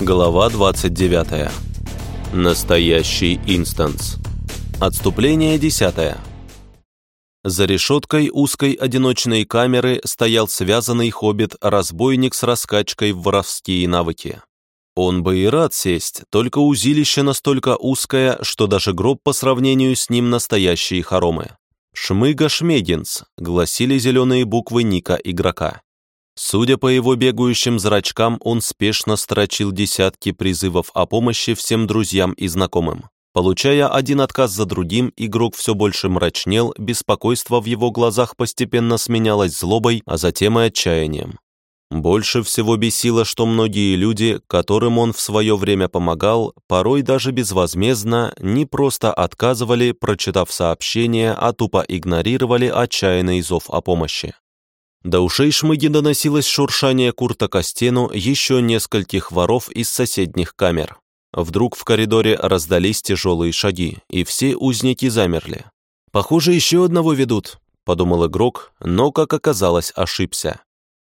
Глава 29. Настоящий инстанс. Отступление 10. За решеткой узкой одиночной камеры стоял связанный хоббит-разбойник с раскачкой в воровские навыки. Он бы и рад сесть, только узилище настолько узкое, что даже гроб по сравнению с ним настоящие хоромы. «Шмыга Шмегинс», гласили зеленые буквы ника игрока. Судя по его бегающим зрачкам, он спешно строчил десятки призывов о помощи всем друзьям и знакомым. Получая один отказ за другим, игрок все больше мрачнел, беспокойство в его глазах постепенно сменялось злобой, а затем и отчаянием. Больше всего бесило, что многие люди, которым он в свое время помогал, порой даже безвозмездно, не просто отказывали, прочитав сообщение, а тупо игнорировали отчаянный зов о помощи. До ушей Шмыги доносилось шуршание курта к стену еще нескольких воров из соседних камер. Вдруг в коридоре раздались тяжелые шаги, и все узники замерли. «Похоже, еще одного ведут», — подумал игрок, но, как оказалось, ошибся.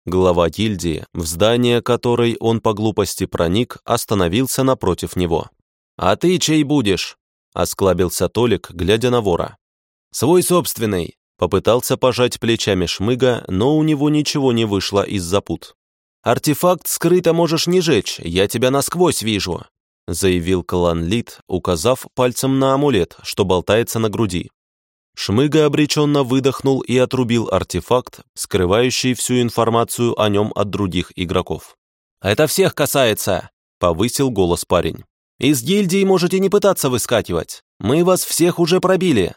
Глава гильдии, в здание которой он по глупости проник, остановился напротив него. «А ты чей будешь?» — осклабился Толик, глядя на вора. «Свой собственный», Попытался пожать плечами шмыга, но у него ничего не вышло из-за пут. «Артефакт скрыто можешь не жечь, я тебя насквозь вижу», заявил клан Лид, указав пальцем на амулет, что болтается на груди. Шмыга обреченно выдохнул и отрубил артефакт, скрывающий всю информацию о нем от других игроков. «Это всех касается!» — повысил голос парень. «Из гильдии можете не пытаться выскакивать. Мы вас всех уже пробили.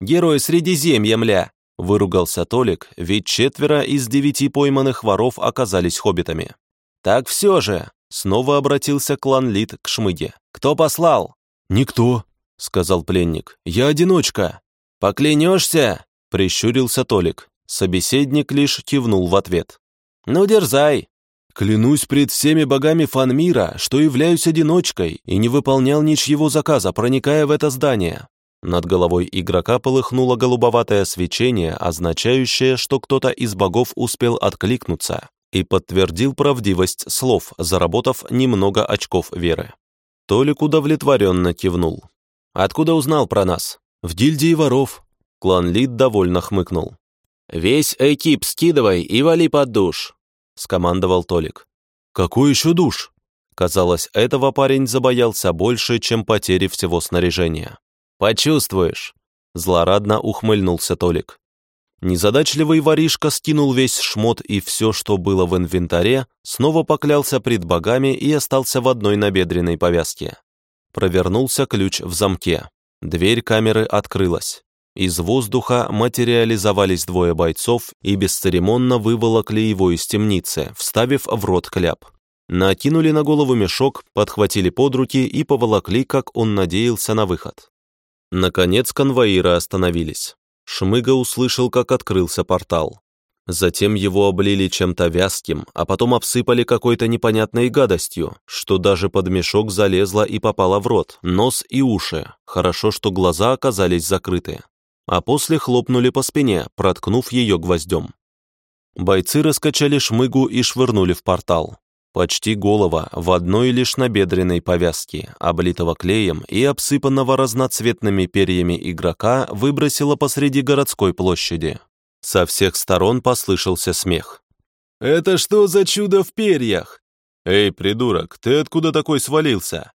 Герой Средиземья, мля!» — выругался Толик, ведь четверо из девяти пойманных воров оказались хоббитами. «Так все же!» — снова обратился клан Лид к Шмыге. «Кто послал?» «Никто», — сказал пленник. «Я одиночка». «Поклянешься?» — прищурился Толик. Собеседник лишь кивнул в ответ. «Ну, дерзай!» «Клянусь пред всеми богами Фанмира, что являюсь одиночкой и не выполнял ничьего заказа, проникая в это здание. Над головой игрока полыхнуло голубоватое свечение, означающее, что кто-то из богов успел откликнуться и подтвердил правдивость слов, заработав немного очков веры. Толик удовлетворенно кивнул. «Откуда узнал про нас?» «В гильдии воров». Клан Лид довольно хмыкнул. «Весь экип скидывай и вали под душ», — скомандовал Толик. «Какой еще душ?» Казалось, этого парень забоялся больше, чем потери всего снаряжения. «Почувствуешь!» — злорадно ухмыльнулся Толик. Незадачливый воришка скинул весь шмот и все, что было в инвентаре, снова поклялся пред богами и остался в одной набедренной повязке. Провернулся ключ в замке. Дверь камеры открылась. Из воздуха материализовались двое бойцов и бесцеремонно выволокли его из темницы, вставив в рот кляп. Накинули на голову мешок, подхватили под руки и поволокли, как он надеялся, на выход. Наконец конвоиры остановились. Шмыга услышал, как открылся портал. Затем его облили чем-то вязким, а потом обсыпали какой-то непонятной гадостью, что даже под мешок залезла и попала в рот, нос и уши. Хорошо, что глаза оказались закрыты. А после хлопнули по спине, проткнув ее гвоздем. Бойцы раскачали шмыгу и швырнули в портал. Почти голова в одной лишь набедренной повязке, облитого клеем и обсыпанного разноцветными перьями игрока, выбросила посреди городской площади. Со всех сторон послышался смех. «Это что за чудо в перьях?» «Эй, придурок, ты откуда такой свалился?»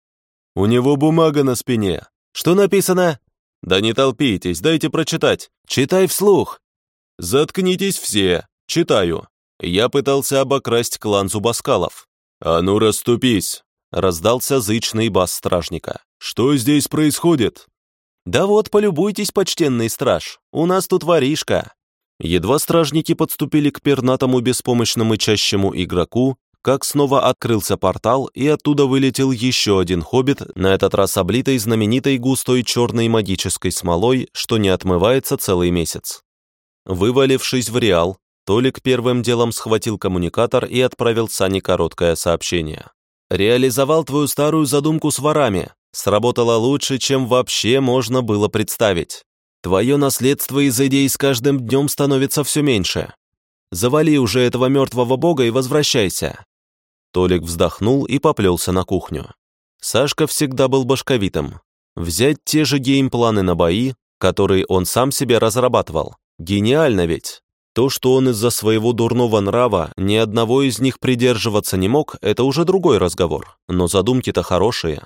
«У него бумага на спине». «Что написано?» «Да не толпитесь, дайте прочитать». «Читай вслух». «Заткнитесь все. Читаю. Я пытался обокрасть клан Зубаскалов. «А ну, расступись!» — раздался зычный бас стражника. «Что здесь происходит?» «Да вот, полюбуйтесь, почтенный страж, у нас тут воришка». Едва стражники подступили к пернатому беспомощному чащему игроку, как снова открылся портал, и оттуда вылетел еще один хоббит, на этот раз облитый знаменитой густой черной магической смолой, что не отмывается целый месяц. Вывалившись в реал, Толик первым делом схватил коммуникатор и отправил Сане короткое сообщение. «Реализовал твою старую задумку с ворами. Сработало лучше, чем вообще можно было представить. Твое наследство из идей с каждым днем становится все меньше. Завали уже этого мертвого бога и возвращайся». Толик вздохнул и поплелся на кухню. Сашка всегда был башковитым. Взять те же геймпланы на бои, которые он сам себе разрабатывал. Гениально ведь. То, что он из-за своего дурного нрава ни одного из них придерживаться не мог, это уже другой разговор. Но задумки-то хорошие.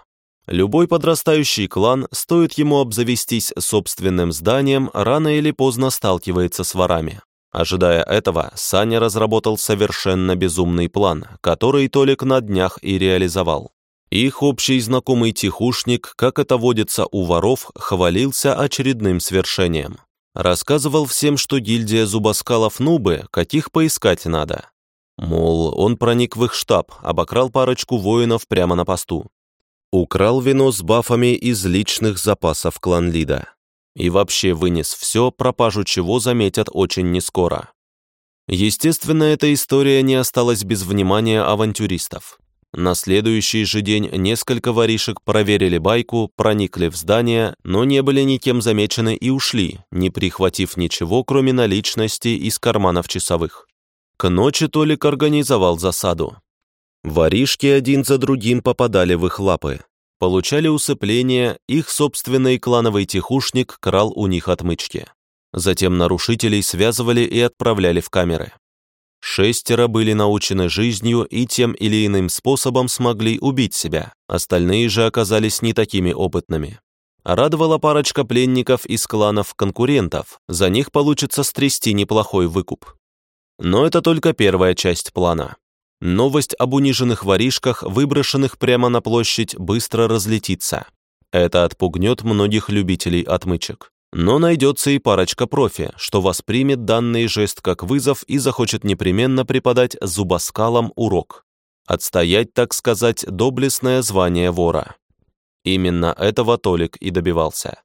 Любой подрастающий клан, стоит ему обзавестись собственным зданием, рано или поздно сталкивается с ворами. Ожидая этого, Саня разработал совершенно безумный план, который Толик на днях и реализовал. Их общий знакомый тихушник, как это водится у воров, хвалился очередным свершением. Рассказывал всем, что гильдия зубоскалов нубы, каких поискать надо. Мол, он проник в их штаб, обокрал парочку воинов прямо на посту. Украл вино с бафами из личных запасов кланлида. И вообще вынес все, пропажу чего заметят очень нескоро. Естественно, эта история не осталась без внимания авантюристов. На следующий же день несколько воришек проверили байку, проникли в здание, но не были никем замечены и ушли, не прихватив ничего, кроме наличности из карманов часовых. К ночи Толик организовал засаду. Воришки один за другим попадали в их лапы. Получали усыпление, их собственный клановый тихушник крал у них отмычки. Затем нарушителей связывали и отправляли в камеры. Шестеро были научены жизнью и тем или иным способом смогли убить себя, остальные же оказались не такими опытными. Радовала парочка пленников из кланов конкурентов, за них получится стрясти неплохой выкуп. Но это только первая часть плана. Новость об униженных воришках, выброшенных прямо на площадь, быстро разлетится. Это отпугнет многих любителей отмычек. Но найдется и парочка профи, что воспримет данный жест как вызов и захочет непременно преподать зубоскалам урок. Отстоять, так сказать, доблестное звание вора. Именно этого Толик и добивался.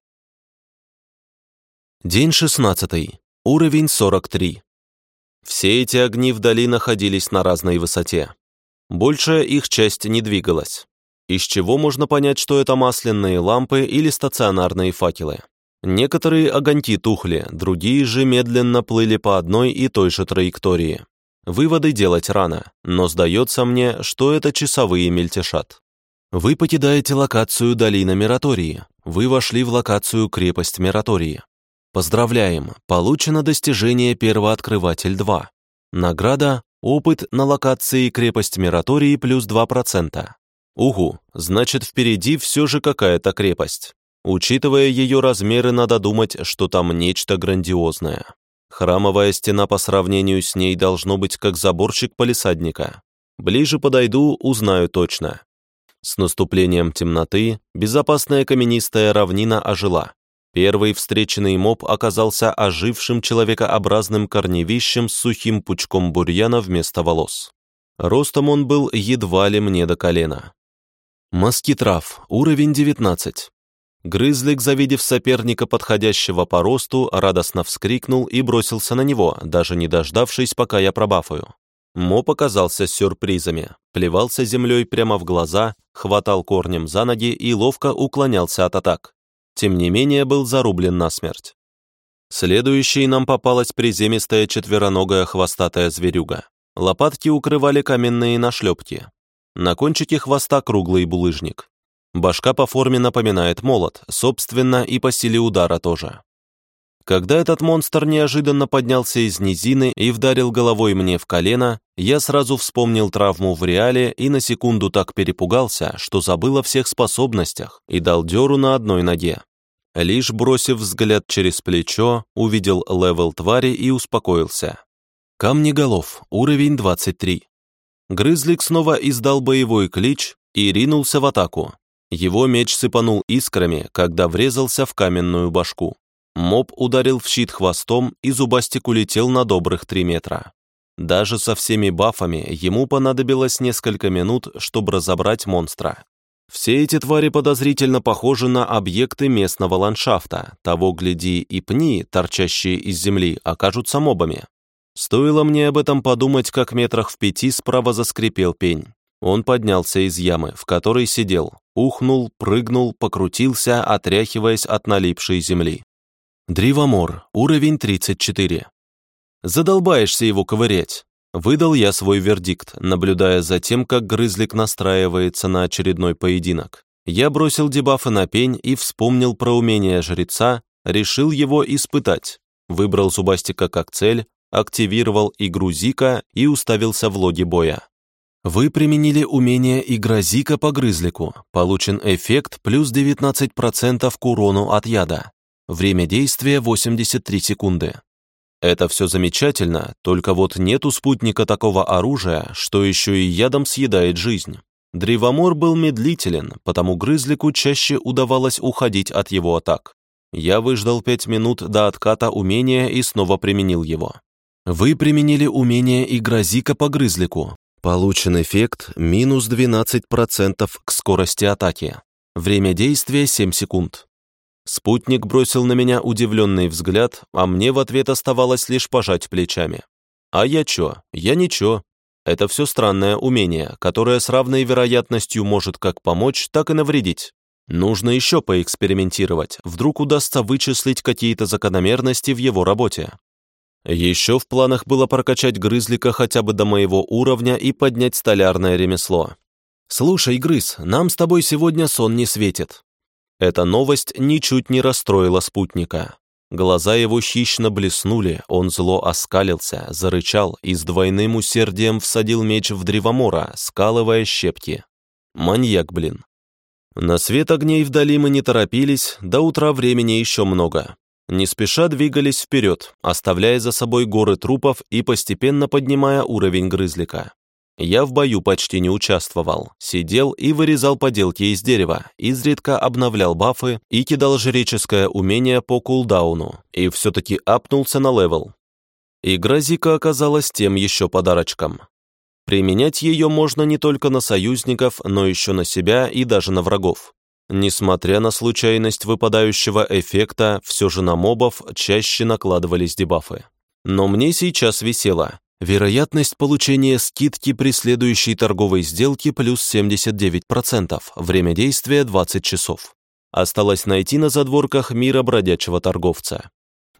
День 16. Уровень 43. Все эти огни вдали находились на разной высоте. Большая их часть не двигалась. Из чего можно понять, что это масляные лампы или стационарные факелы. Некоторые огоньки тухли, другие же медленно плыли по одной и той же траектории. Выводы делать рано, но сдается мне, что это часовые мельтешат. Вы покидаете локацию Долина Миратории. Вы вошли в локацию Крепость Миратории. Поздравляем, получено достижение Первооткрыватель 2. Награда – опыт на локации Крепость Миратории плюс 2%. Угу, значит впереди все же какая-то крепость. Учитывая ее размеры, надо думать, что там нечто грандиозное. Храмовая стена по сравнению с ней должно быть как заборчик полисадника. Ближе подойду, узнаю точно. С наступлением темноты безопасная каменистая равнина ожила. Первый встреченный моб оказался ожившим человекообразным корневищем с сухим пучком бурьяна вместо волос. Ростом он был едва ли мне до колена. Москитрав, уровень 19. Грызлик, завидев соперника, подходящего по росту, радостно вскрикнул и бросился на него, даже не дождавшись, пока я пробафаю. Мо показался с сюрпризами, плевался землей прямо в глаза, хватал корнем за ноги и ловко уклонялся от атак. Тем не менее, был зарублен насмерть. Следующей нам попалась приземистая четвероногая хвостатая зверюга. Лопатки укрывали каменные нашлепки. На кончике хвоста круглый булыжник. Башка по форме напоминает молот, собственно, и по силе удара тоже. Когда этот монстр неожиданно поднялся из низины и вдарил головой мне в колено, я сразу вспомнил травму в реале и на секунду так перепугался, что забыл о всех способностях и дал дёру на одной ноге. Лишь бросив взгляд через плечо, увидел level твари и успокоился. Камнеголов, уровень 23. Грызлик снова издал боевой клич и ринулся в атаку, его меч сыпанул искрами, когда врезался в каменную башку. Моб ударил в щит хвостом, и зубастик улетел на добрых три метра. Даже со всеми бафами ему понадобилось несколько минут, чтобы разобрать монстра. Все эти твари подозрительно похожи на объекты местного ландшафта. Того, гляди, и пни, торчащие из земли, окажутся мобами. Стоило мне об этом подумать, как метрах в пяти справа заскрипел пень. Он поднялся из ямы, в которой сидел, ухнул, прыгнул, покрутился, отряхиваясь от налипшей земли. Древомор, уровень 34. Задолбаешься его ковырять. Выдал я свой вердикт, наблюдая за тем, как грызлик настраивается на очередной поединок. Я бросил дебафы на пень и вспомнил про умение жреца, решил его испытать. Выбрал зубастика как цель, активировал игру Зика и уставился в логи боя. Вы применили умение «Игра Зика» по грызлику. Получен эффект плюс 19% к урону от яда. Время действия 83 секунды. Это все замечательно, только вот нет у спутника такого оружия, что еще и ядом съедает жизнь. Древомор был медлителен, потому грызлику чаще удавалось уходить от его атак. Я выждал 5 минут до отката умения и снова применил его. Вы применили умение «Игра Зика» по грызлику. Получен эффект минус 12% к скорости атаки. Время действия 7 секунд. Спутник бросил на меня удивленный взгляд, а мне в ответ оставалось лишь пожать плечами. А я чё? Я ничего. Это все странное умение, которое с равной вероятностью может как помочь, так и навредить. Нужно еще поэкспериментировать, вдруг удастся вычислить какие-то закономерности в его работе. Еще в планах было прокачать грызлика хотя бы до моего уровня и поднять столярное ремесло. «Слушай, грыз, нам с тобой сегодня сон не светит». Эта новость ничуть не расстроила спутника. Глаза его хищно блеснули, он зло оскалился, зарычал и с двойным усердием всадил меч в древомора, скалывая щепки. Маньяк, блин. На свет огней вдали мы не торопились, до утра времени еще много не спеша двигались вперед, оставляя за собой горы трупов и постепенно поднимая уровень грызлика. Я в бою почти не участвовал, сидел и вырезал поделки из дерева, изредка обновлял бафы и кидал жреческое умение по кулдауну, и все-таки апнулся на level. Игра Зика оказалась тем еще подарочком. Применять ее можно не только на союзников, но еще на себя и даже на врагов. Несмотря на случайность выпадающего эффекта, все же на мобов чаще накладывались дебафы. Но мне сейчас весело. Вероятность получения скидки при следующей торговой сделке плюс 79%, время действия 20 часов. Осталось найти на задворках мира бродячего торговца.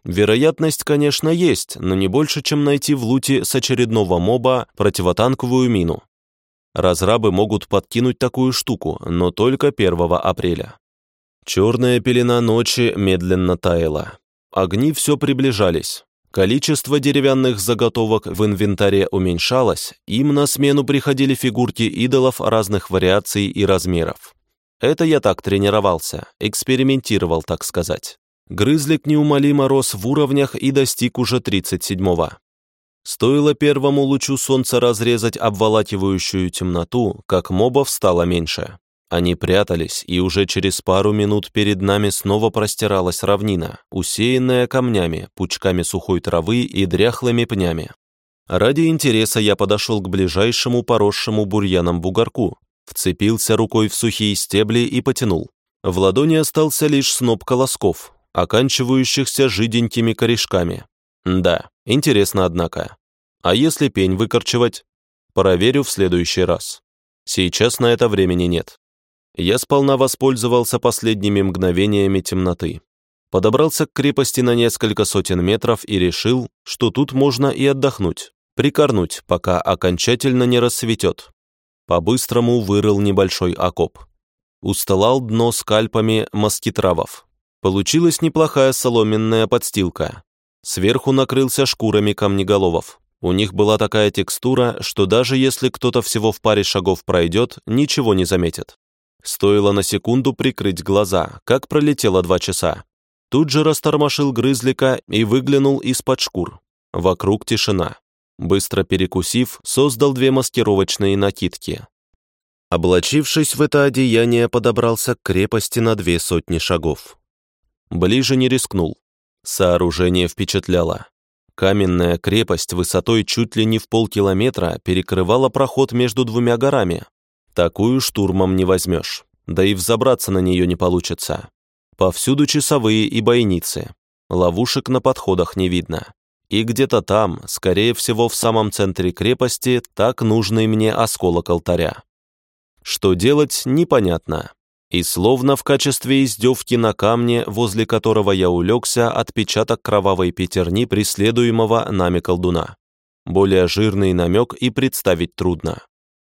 Вероятность, конечно, есть, но не больше, чем найти в луте с очередного моба противотанковую мину. Разрабы могут подкинуть такую штуку, но только 1 апреля. Черная пелена ночи медленно таяла. Огни все приближались. Количество деревянных заготовок в инвентаре уменьшалось, им на смену приходили фигурки идолов разных вариаций и размеров. Это я так тренировался, экспериментировал, так сказать. Грызлик неумолимо рос в уровнях и достиг уже 37-го. Стоило первому лучу солнца разрезать обволакивающую темноту, как мобов стало меньше. Они прятались, и уже через пару минут перед нами снова простиралась равнина, усеянная камнями, пучками сухой травы и дряхлыми пнями. Ради интереса я подошел к ближайшему поросшему бурьяном бугорку, вцепился рукой в сухие стебли и потянул. В ладони остался лишь сноп колосков, оканчивающихся жиденькими корешками. Да, интересно, однако. А если пень выкорчевать? Проверю в следующий раз. Сейчас на это времени нет. Я сполна воспользовался последними мгновениями темноты. Подобрался к крепости на несколько сотен метров и решил, что тут можно и отдохнуть, прикорнуть, пока окончательно не рассветет. По-быстрому вырыл небольшой окоп. Усталал дно скальпами москитравов. Получилась неплохая соломенная подстилка, Сверху накрылся шкурами камнеголовов. У них была такая текстура, что даже если кто-то всего в паре шагов пройдет, ничего не заметит. Стоило на секунду прикрыть глаза, как пролетело два часа. Тут же растормошил грызлика и выглянул из-под шкур. Вокруг тишина. Быстро перекусив, создал две маскировочные накидки. Облачившись в это одеяние, подобрался к крепости на две сотни шагов. Ближе не рискнул. Сооружение впечатляло. Каменная крепость высотой чуть ли не в полкилометра перекрывала проход между двумя горами. Такую штурмом не возьмешь, да и взобраться на нее не получится. Повсюду часовые и бойницы. Ловушек на подходах не видно. И где-то там, скорее всего в самом центре крепости, так нужный мне осколок алтаря. Что делать, непонятно. И словно в качестве издевки на камне, возле которого я улегся, отпечаток кровавой пятерни преследуемого нами колдуна. Более жирный намек и представить трудно.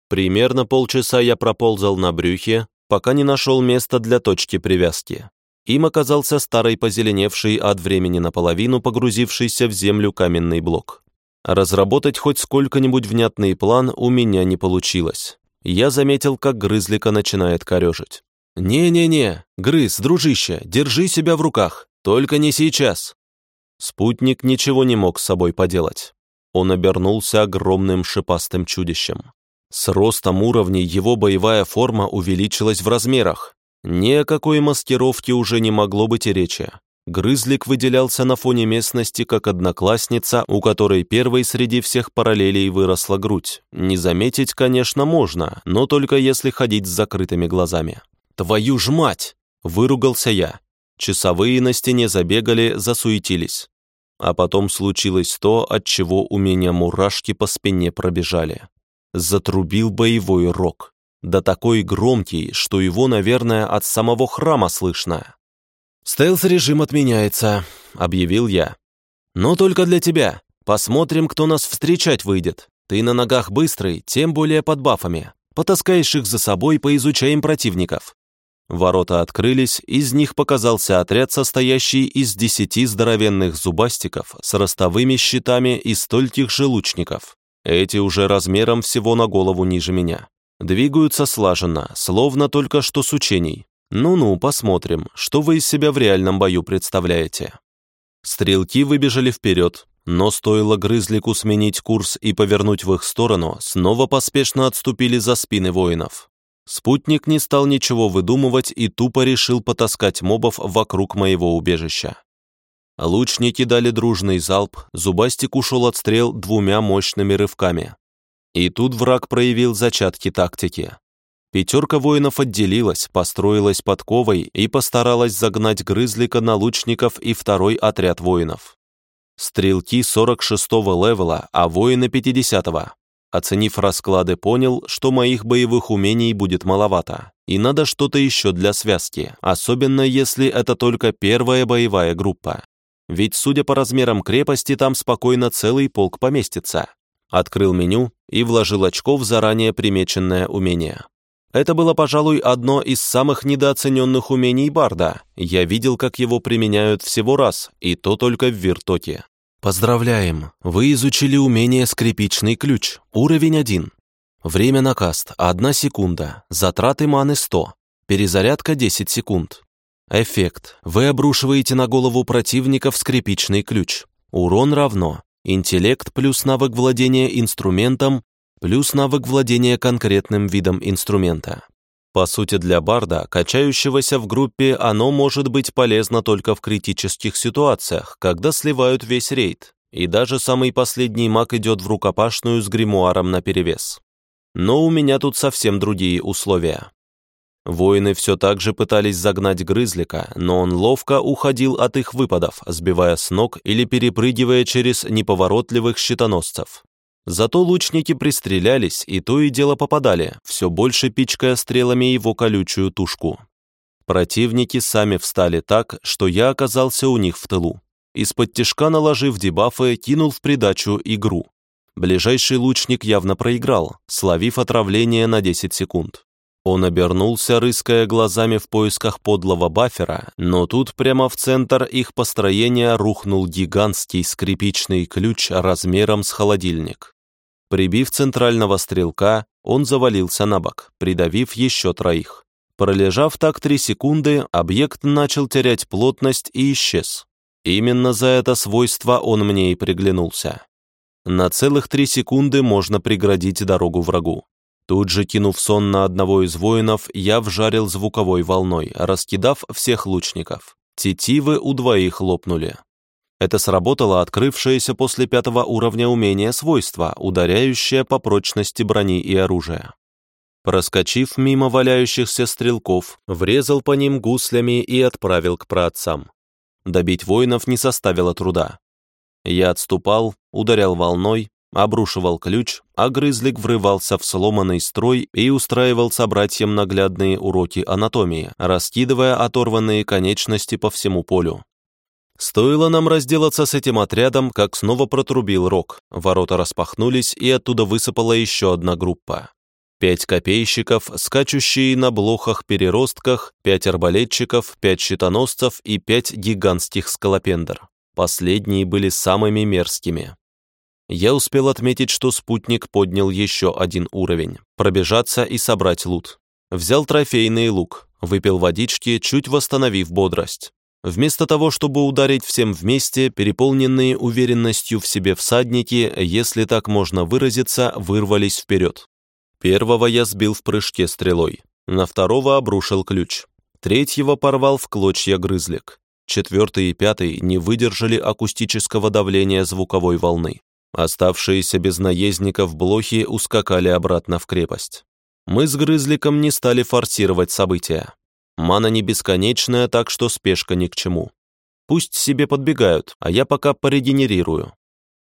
Примерно полчаса я проползал на брюхе, пока не нашел места для точки привязки. Им оказался старый позеленевший от времени наполовину погрузившийся в землю каменный блок. Разработать хоть сколько-нибудь внятный план у меня не получилось. Я заметил, как грызлика начинает корежить. «Не-не-не, грыз, дружище, держи себя в руках, только не сейчас!» Спутник ничего не мог с собой поделать. Он обернулся огромным шипастым чудищем. С ростом уровней его боевая форма увеличилась в размерах. Ни о какой маскировке уже не могло быть и речи. Грызлик выделялся на фоне местности как одноклассница, у которой первой среди всех параллелей выросла грудь. Не заметить, конечно, можно, но только если ходить с закрытыми глазами. «Твою ж мать!» – выругался я. Часовые на стене забегали, засуетились. А потом случилось то, от чего у меня мурашки по спине пробежали затрубил боевой рог, да такой громкий, что его, наверное, от самого храма слышно. «Стелс-режим отменяется», — объявил я. «Но только для тебя. Посмотрим, кто нас встречать выйдет. Ты на ногах быстрый, тем более под бафами. Потаскаешь их за собой, поизучаем противников». Ворота открылись, из них показался отряд, состоящий из десяти здоровенных зубастиков с ростовыми щитами и стольких же лучников. Эти уже размером всего на голову ниже меня. Двигаются слаженно, словно только что с учений. Ну-ну, посмотрим, что вы из себя в реальном бою представляете. Стрелки выбежали вперед, но стоило грызлику сменить курс и повернуть в их сторону, снова поспешно отступили за спины воинов. Спутник не стал ничего выдумывать и тупо решил потаскать мобов вокруг моего убежища. Лучники дали дружный залп, Зубастик ушел от стрел двумя мощными рывками. И тут враг проявил зачатки тактики. Пятерка воинов отделилась, построилась подковой и постаралась загнать грызлика на лучников и второй отряд воинов. Стрелки 46-го левела, а воины 50-го. Оценив расклады, понял, что моих боевых умений будет маловато, и надо что-то еще для связки, особенно если это только первая боевая группа. Ведь, судя по размерам крепости, там спокойно целый полк поместится. Открыл меню и вложил очко в заранее примеченное умение. Это было, пожалуй, одно из самых недооцененных умений Барда. Я видел, как его применяют всего раз, и то только в виртоке. Поздравляем! Вы изучили умение «Скрипичный ключ», уровень 1. Время на каст – 1 секунда, затраты маны 100, перезарядка 10 секунд. Эффект. Вы обрушиваете на голову противника в скрипичный ключ. Урон равно. Интеллект плюс навык владения инструментом плюс навык владения конкретным видом инструмента. По сути, для барда, качающегося в группе, оно может быть полезно только в критических ситуациях, когда сливают весь рейд, и даже самый последний маг идет в рукопашную с гримуаром наперевес. Но у меня тут совсем другие условия. Воины все так же пытались загнать грызлика, но он ловко уходил от их выпадов, сбивая с ног или перепрыгивая через неповоротливых щитоносцев. Зато лучники пристрелялись и то и дело попадали, все больше пичкая стрелами его колючую тушку. Противники сами встали так, что я оказался у них в тылу. Из-под тишка наложив дебафы, кинул в придачу игру. Ближайший лучник явно проиграл, словив отравление на 10 секунд. Он обернулся, рыская глазами в поисках подлого бафера, но тут прямо в центр их построения рухнул гигантский скрипичный ключ размером с холодильник. Прибив центрального стрелка, он завалился на бок, придавив еще троих. Пролежав так три секунды, объект начал терять плотность и исчез. Именно за это свойство он мне и приглянулся. На целых три секунды можно преградить дорогу врагу. Тут же, кинув сон на одного из воинов, я вжарил звуковой волной, раскидав всех лучников. Тетивы у двоих лопнули. Это сработало открывшееся после пятого уровня умение свойства, ударяющее по прочности брони и оружия. Проскочив мимо валяющихся стрелков, врезал по ним гуслями и отправил к праотцам. Добить воинов не составило труда. Я отступал, ударял волной, обрушивал ключ, а грызлик врывался в сломанный строй и устраивал собратьям наглядные уроки анатомии, раскидывая оторванные конечности по всему полю. Стоило нам разделаться с этим отрядом, как снова протрубил рог. Ворота распахнулись, и оттуда высыпала еще одна группа. Пять копейщиков, скачущие на блохах-переростках, пять арбалетчиков, пять щитоносцев и пять гигантских скалопендр. Последние были самыми мерзкими. Я успел отметить, что спутник поднял еще один уровень. Пробежаться и собрать лут. Взял трофейный лук, выпил водички, чуть восстановив бодрость. Вместо того, чтобы ударить всем вместе, переполненные уверенностью в себе всадники, если так можно выразиться, вырвались вперед. Первого я сбил в прыжке стрелой, на второго обрушил ключ, третьего порвал в клочья грызлик, четвертый и пятый не выдержали акустического давления звуковой волны. Оставшиеся без наездников блохи ускакали обратно в крепость. Мы с Грызликом не стали форсировать события. Мана не бесконечная, так что спешка ни к чему. Пусть себе подбегают, а я пока порегенерирую.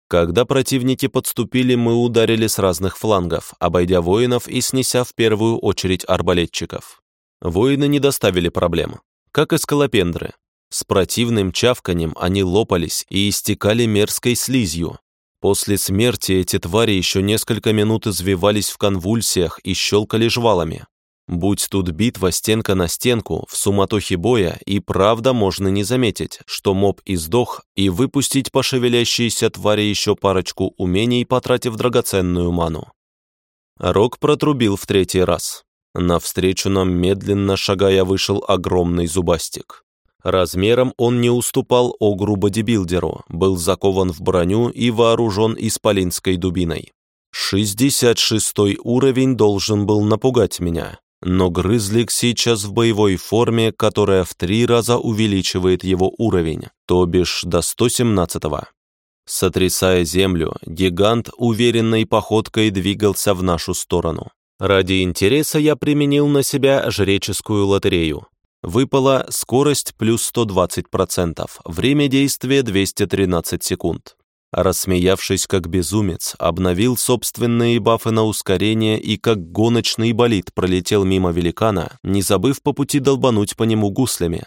Когда противники подступили, мы ударили с разных флангов, обойдя воинов и снеся в первую очередь арбалетчиков. Воины не доставили проблем, как и скалопендры. С противным чавканием они лопались и истекали мерзкой слизью. После смерти эти твари еще несколько минут извивались в конвульсиях и щелкали жвалами. Будь тут битва стенка на стенку, в суматохе боя и правда можно не заметить, что моб издох, и выпустить по шевелящейся твари еще парочку умений, потратив драгоценную ману. Рок протрубил в третий раз. Навстречу нам, медленно шагая, вышел огромный зубастик. Размером он не уступал огру бодибилдеру, был закован в броню и вооружен исполинской дубиной. 66 уровень должен был напугать меня, но Грызлик сейчас в боевой форме, которая в три раза увеличивает его уровень, то бишь до 117-го. Сотрясая землю, гигант уверенной походкой двигался в нашу сторону. Ради интереса я применил на себя жреческую лотерею. Выпала скорость плюс 120%, время действия 213 секунд. Рассмеявшись как безумец, обновил собственные бафы на ускорение и как гоночный болид пролетел мимо великана, не забыв по пути долбануть по нему гуслями.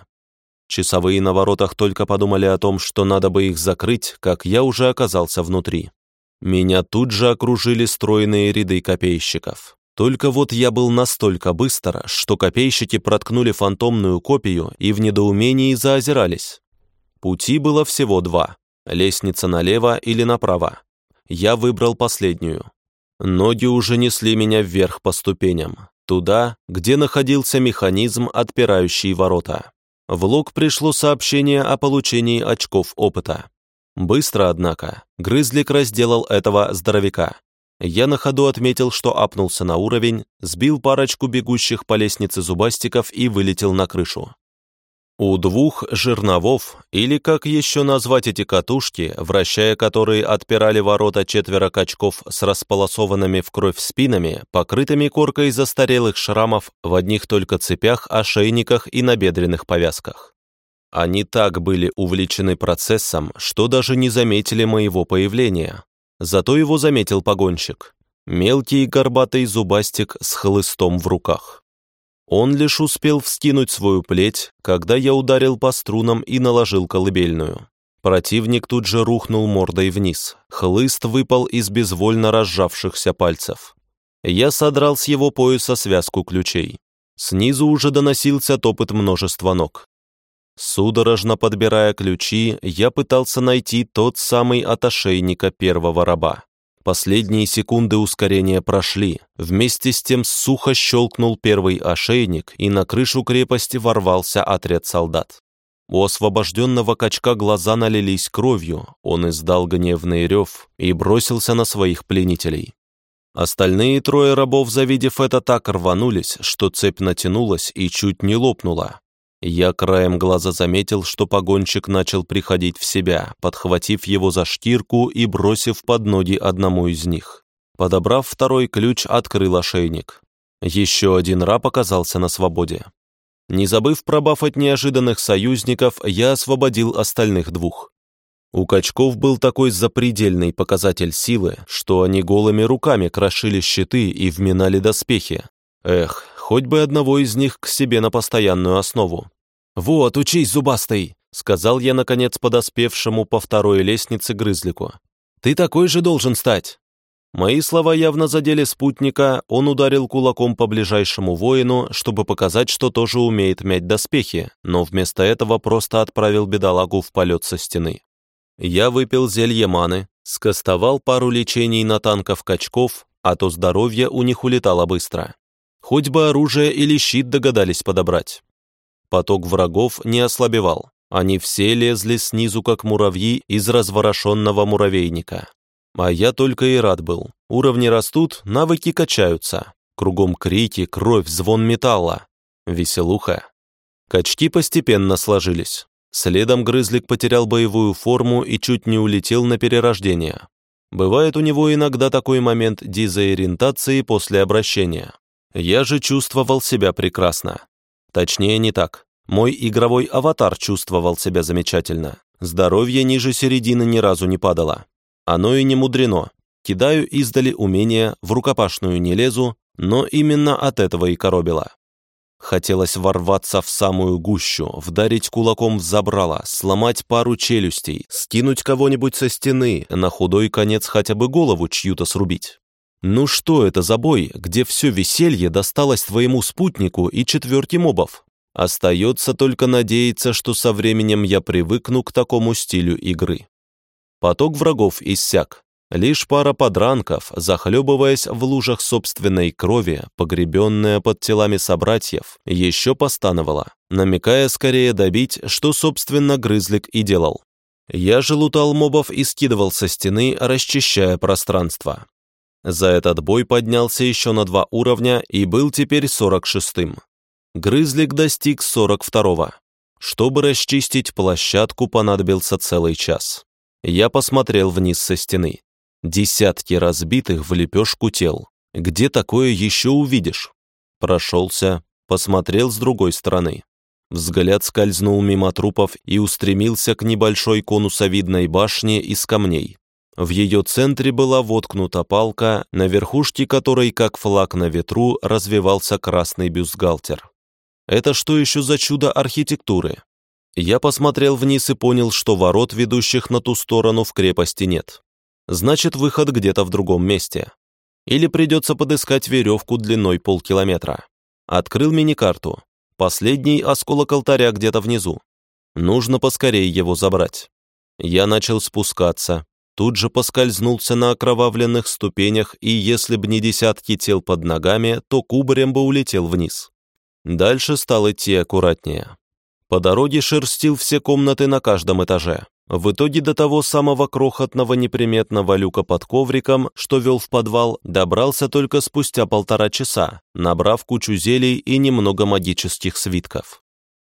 Часовые на воротах только подумали о том, что надо бы их закрыть, как я уже оказался внутри. Меня тут же окружили стройные ряды копейщиков. Только вот я был настолько быстро, что копейщики проткнули фантомную копию и в недоумении заозирались. Пути было всего два Лестница налево или направо. Я выбрал последнюю. Ноги уже несли меня вверх по ступеням, туда, где находился механизм, отпирающий ворота. В лог пришло сообщение о получении очков опыта. Быстро, однако, Грызлик разделал этого здоровяка. Я на ходу отметил, что апнулся на уровень, сбил парочку бегущих по лестнице зубастиков и вылетел на крышу. У двух жерновов, или как еще назвать эти катушки, вращая которые отпирали ворота четверо качков с располосованными в кровь спинами, покрытыми коркой застарелых шрамов в одних только цепях, ошейниках и набедренных повязках. Они так были увлечены процессом, что даже не заметили моего появления. Зато его заметил погонщик. Мелкий горбатый зубастик с хлыстом в руках. Он лишь успел вскинуть свою плеть, когда я ударил по струнам и наложил колыбельную. Противник тут же рухнул мордой вниз. Хлыст выпал из безвольно разжавшихся пальцев. Я содрал с его пояса связку ключей. Снизу уже доносился топот множества ног. Судорожно подбирая ключи, я пытался найти тот самый от ошейника первого раба. Последние секунды ускорения прошли. Вместе с тем сухо щелкнул первый ошейник, и на крышу крепости ворвался отряд солдат. У освобожденного качка глаза налились кровью, он издал гневный рев и бросился на своих пленителей. Остальные трое рабов, завидев это, так рванулись, что цепь натянулась и чуть не лопнула. Я краем глаза заметил, что погонщик начал приходить в себя, подхватив его за шкирку и бросив под ноги одному из них. Подобрав второй ключ, открыл ошейник. Еще один раб оказался на свободе. Не забыв пробафать неожиданных союзников, я освободил остальных двух. У качков был такой запредельный показатель силы, что они голыми руками крошили щиты и вминали доспехи. Эх, хоть бы одного из них к себе на постоянную основу. «Вот, учись, зубастый!» сказал я, наконец, подоспевшему по второй лестнице грызлику. «Ты такой же должен стать!» Мои слова явно задели спутника, он ударил кулаком по ближайшему воину, чтобы показать, что тоже умеет мять доспехи, но вместо этого просто отправил бедолагу в полет со стены. Я выпил зелье маны, скостовал пару лечений на танков качков, а то здоровье у них улетало быстро. Хоть бы оружие или щит догадались подобрать. Поток врагов не ослабевал. Они все лезли снизу, как муравьи из разворошенного муравейника. А я только и рад был. Уровни растут, навыки качаются. Кругом крики, кровь, звон металла. Веселуха. Качки постепенно сложились. Следом грызлик потерял боевую форму и чуть не улетел на перерождение. Бывает у него иногда такой момент дезориентации после обращения. Я же чувствовал себя прекрасно. Точнее, не так. Мой игровой аватар чувствовал себя замечательно. Здоровье ниже середины ни разу не падало. Оно и не мудрено. Кидаю издали умения, в рукопашную не лезу, но именно от этого и коробило. Хотелось ворваться в самую гущу, вдарить кулаком в забрало, сломать пару челюстей, скинуть кого-нибудь со стены, на худой конец хотя бы голову чью-то срубить. Ну что это за бой, где все веселье досталось твоему спутнику и четверке мобов? Остается только надеяться, что со временем я привыкну к такому стилю игры. Поток врагов иссяк. Лишь пара подранков, захлебываясь в лужах собственной крови, погребенная под телами собратьев, еще постановала, намекая скорее добить, что, собственно, Грызлик и делал. Я же лутал мобов и скидывал со стены, расчищая пространство. За этот бой поднялся еще на два уровня и был теперь 46-м. Грызлик достиг 42-го. Чтобы расчистить площадку, понадобился целый час. Я посмотрел вниз со стены. Десятки разбитых в лепешку тел. Где такое еще увидишь? Прошелся, посмотрел с другой стороны. Взгляд скользнул мимо трупов и устремился к небольшой конусовидной башне из камней. В ее центре была воткнута палка, на верхушке которой, как флаг на ветру, развивался красный бюстгальтер. Это что еще за чудо архитектуры? Я посмотрел вниз и понял, что ворот, ведущих на ту сторону, в крепости нет. Значит, выход где-то в другом месте. Или придется подыскать веревку длиной полкилометра. Открыл мини-карту. Последний осколок алтаря где-то внизу. Нужно поскорее его забрать. Я начал спускаться. Тут же поскользнулся на окровавленных ступенях, и если б не десятки тел под ногами, то кубарем бы улетел вниз. Дальше стал идти аккуратнее. По дороге шерстил все комнаты на каждом этаже. В итоге до того самого крохотного неприметного люка под ковриком, что вел в подвал, добрался только спустя полтора часа, набрав кучу зелий и немного магических свитков.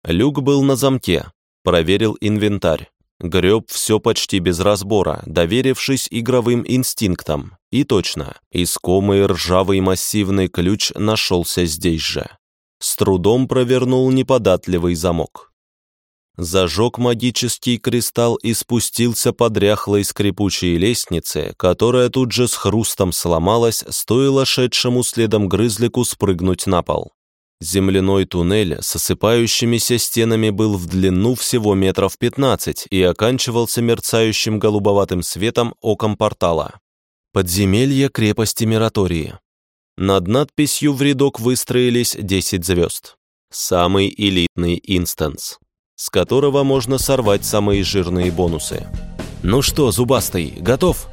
Люк был на замке. Проверил инвентарь. Греб все почти без разбора, доверившись игровым инстинктам. И точно, искомый ржавый массивный ключ нашелся здесь же. С трудом провернул неподатливый замок зажег магический кристалл и спустился по дряхлой скрипучей лестнице, которая тут же с хрустом сломалась, стоило шедшему следом грызлику спрыгнуть на пол. Земляной туннель с осыпающимися стенами был в длину всего метров 15 и оканчивался мерцающим голубоватым светом оком портала. Подземелье крепости Миратории. Над надписью в рядок выстроились 10 звезд. Самый элитный инстанс с которого можно сорвать самые жирные бонусы. «Ну что, Зубастый, готов?»